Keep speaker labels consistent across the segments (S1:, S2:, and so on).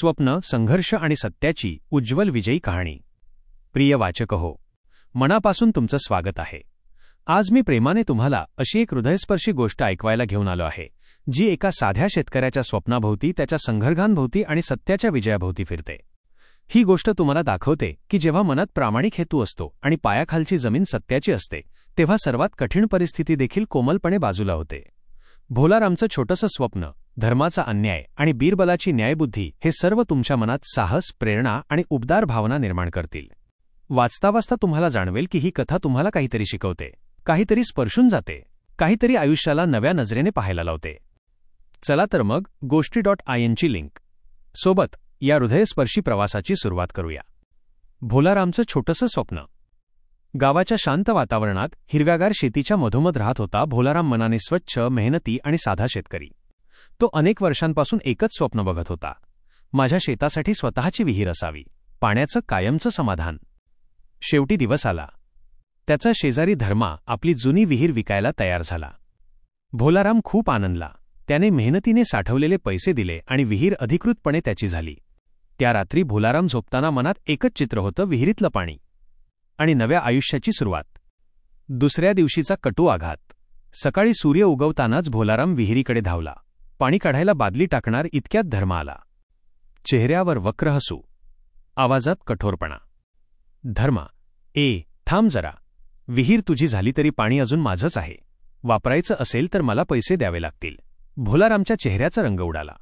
S1: स्वप्न संघर्ष आणि सत्याची उज्ज्वल विजयी कहाणी. प्रिय वाचक हो मनापासून तुमचं स्वागत आहे. आज मी प्रेमाने तुम्हाला अशी एक हृदयस्पर्शी गोष्ट ऐकवायला घेऊन आलो आहे जी एका साध्या शेतकऱ्याच्या स्वप्नाभोवती त्याच्या संघर्घांभोवती आणि सत्याच्या विजयाभोवती फिरते. ही गोष्ट तुम्हाला दाखवते की जेव्हा मनात प्रामाणिक हेतू असतो आणि पायाखालची जमीन सत्याची असते तेव्हा सर्वात कठीण परिस्थिती देखील कोमलपणे बाजूला होते. भोलारामचं छोटंसं स्वप्न धर्माचा अन्याय आणि बीरबलाची न्यायबुद्धी हे सर्व तुमच्या मनात साहस प्रेरणा आणि उबदार भावना निर्माण करतील. वाचता वाचता तुम्हाला जाणवेल की ही कथा तुम्हाला काहीतरी शिकवते काहीतरी स्पर्शून जाते काहीतरी आयुष्याला नव्या नजरेने पाहायला लावते. चला तर मग गोष्टी डॉट आय एनची लिंक. सोबत या हृदयस्पर्शी प्रवासाची सुरुवात करूया. भोलारामचं छोटंसं स्वप्न. गावाच्या शांत वातावरणात हिरव्यागार शेतीच्या मधोमध राहत होता भोलाराम मनाने स्वच्छ मेहनती आणि साधा शेतकरी. तो अनेक वर्षांपासून एकच स्वप्न बघत होता. माझ्या शेतासाठी स्वतःची विहीर असावी पाण्याचं कायमचं समाधान. शेवटी दिवस आला. त्याचा शेजारी धर्मा आपली जुनी विहीर विकायला तयार झाला. भोलाराम खूप आनंदला. त्याने मेहनतीने साठवलेले पैसे दिले आणि विहीर अधिकृतपणे त्याची झाली. त्या रात्री भोलाराम झोपताना मनात एकच चित्र होतं विहिरीतलं पाणी. आणि नव्या आयुष्याची सुरुवात. दुसऱ्या दिवशीचा कटू आघात. सकाळी सूर्य उगवतानाच भोलाराम विहिरीकडे धावला. पाणी काढायला बादली टाकणार इतक्यात धर्म आला. चेहऱ्यावर वक्र हसू. आवाजात कठोरपणा. धर्मा ए थांब जरा. विहीर तुझी झाली तरी पाणी अजून माझंच आहे. वापरायचं असेल तर मला पैसे द्यावे लागतील. भोलारामच्या चेहऱ्याचा रंग उडाला.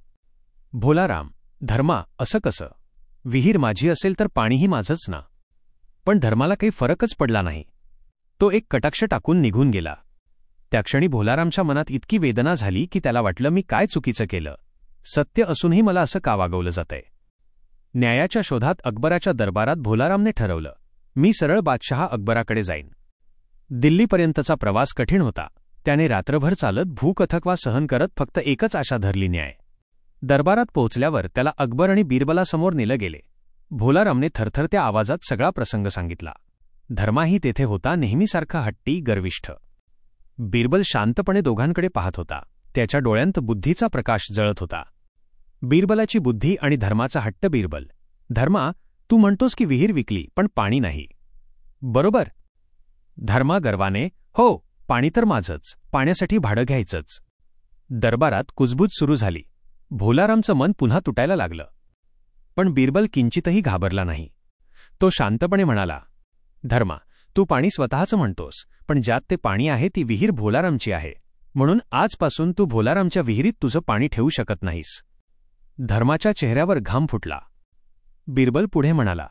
S1: भोलाराम धर्मा असं कसं? विहीर माझी असेल तर पाणीही माझंच ना? पण धर्माला काही फरकच पडला नाही. तो एक कटाक्ष टाकून निघून गेला. त्या क्षणी भोलारामच्या मनात इतकी वेदना झाली की त्याला वाटलं मी काय चुकीचं केलं? सत्य असूनही मला असं का वागवलं जातंय? न्यायाच्या शोधात अकबराच्या दरबारात भोलारामने ठरवलं मी सरळ बादशहा अकबराकडे जाईन. दिल्लीपर्यंतचा प्रवास कठीण होता. त्याने रात्रभर चालत भूकथकवा सहन करत फक्त एकच आशा धरली न्याय. दरबारात पोहोचल्यावर त्याला अकबर आणि बिरबलासमोर नेलं गेले. भोलारामने थरथरत्या आवाजात सगळा प्रसंग सांगितला. धर्माही तेथे होता नेहमीसारखा हट्टी गर्विष्ठ. बिरबल शांतपणे दोघांकडे पाहत होता. त्याच्या डोळ्यांत बुद्धीचा प्रकाश जळत होता. बिरबलाची बुद्धी आणि धर्माचा हट्ट बिरबल. धर्मा तू म्हणतोस की विहीर विकली पण पाणी नाही. बरोबर? धर्मा गर्वाने हो पाणी तर माझंच पाण्यासाठी भाडं घ्यायचंच. दरबारात कुजबूज सुरू झाली. भोलारामचं मन पुन्हा तुटायला लागलं. पण बिरबल किंचितही घाबरला नाही. तो शांतपणे म्हणाला धर्मा तू पाणी स्वतःचं म्हणतोस पण ज्यात ते पाणी आहे ती विहीर भोलारामची आहे. म्हणून आजपासून तू भोलारामच्या विहिरीत तुझं पाणी ठेवू शकत नाहीस. धर्माच्या चेहऱ्यावर घाम फुटला. बिरबल पुढे म्हणाला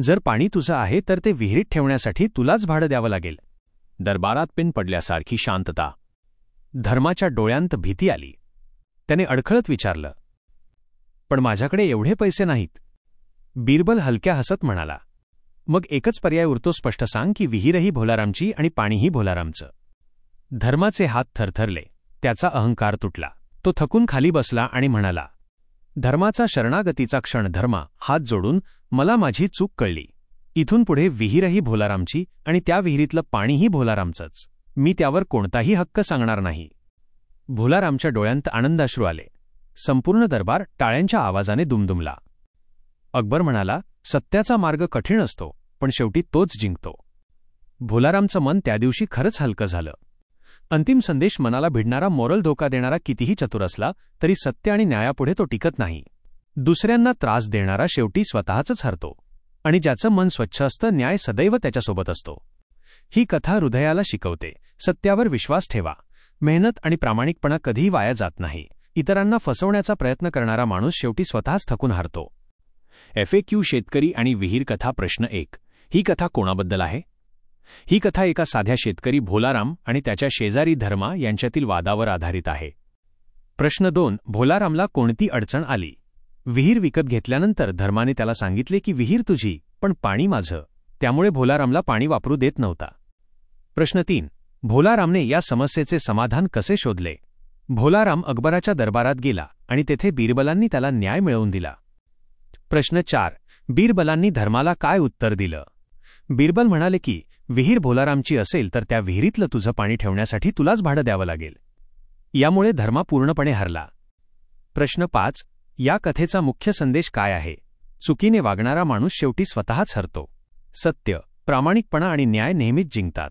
S1: जर पाणी तुझं आहे तर ते विहिरीत ठेवण्यासाठी तुलाच भाडं द्यावं लागेल. दरबारात पिन पडल्यासारखी शांतता. धर्माच्या डोळ्यांत भीती आली. त्याने अडखळत विचारलं पण माझ्याकडे एवढे पैसे नाहीत. बिरबल हलक्या हसत म्हणाला. मग एकच पर्याय उरतो स्पष्ट सांग की विहीरही भोलारामची आणि पाणीही भोलारामचं. धर्माचे हात थरथरले. त्याचा अहंकार तुटला. तो थकून खाली बसला आणि म्हणाला धर्माचा शरणागतीचा क्षण धर्मा हात जोडून मला माझी चूक कळली. इथून पुढे विहीरही भोलारामची आणि त्या विहिरीतलं पाणीही भोलारामचंच. मी त्यावर कोणताही हक्क सांगणार नाही. भोलारामच्या डोळ्यांत आनंदाश्रू आले. संपूर्ण दरबार टाळ्यांच्या आवाजाने दुमदुमला. अकबर म्हणाला सत्याचा मार्ग कठीण असतो पण शेवटी तोच जिंकतो. भोलारामचं मन त्या दिवशी खरंच हलकं झालं. अंतिम संदेश मनाला भिडणारा मोरल धोका देणारा कितीही चतुर असला तरी सत्य आणि न्यायापुढे तो टिकत नाही. दुसऱ्यांना त्रास देणारा शेवटी स्वतःच हरतो आणि ज्याचं मन स्वच्छ असतं न्याय सदैव त्याच्यासोबत असतो. ही कथा हृदयाला शिकवते. सत्यावर विश्वास ठेवा. मेहनत आणि प्रामाणिकपणा कधीही वाया जात नाही. इतरांना फसवण्याचा प्रयत्न करणारा माणूस शेवटी स्वतःच थकून हारतो. एफ क्यू शेतकरी आणि विहीर कथा प्रश्न एक. ही कथा कोणाबद्दल आहे? ही कथा एका साध्या शेतकरी भोलाराम आणि त्याच्या शेजारी धर्मा यांच्यातील वादावर आधारित आहे. प्रश्न दोन. भोलारामला कोणती अडचण आली? विहीर विकत घेतल्यानंतर धर्माने त्याला सांगितले की विहीर तुझी पण पाणी माझं. त्यामुळे भोलारामला पाणी वापरू देत नव्हता. प्रश्न तीन. भोलारामने या समस्येचे समाधान कसे शोधले? भोलाराम अकबराच्या दरबारात गेला आणि तेथे बीरबलांनी त्याला न्याय मिळवून दिला. प्रश्न चार. बीरबलांनी धर्माला काय उत्तर दिलं? बिरबल म्हणाले की विहीर भोलारामची असेल तर त्या विहिरीतलं तुझं पाणी ठेवण्यासाठी तुलाच भाडं द्यावं लागेल. यामुळे धर्मा पूर्णपणे हरला. प्रश्न पाच. या कथेचा मुख्य संदेश काय आहे? चुकीने वागणारा माणूस शेवटी स्वतःच हरतो. सत्य. प्रामाणिकपणा आणि न्याय नेहमीच जिंकतात.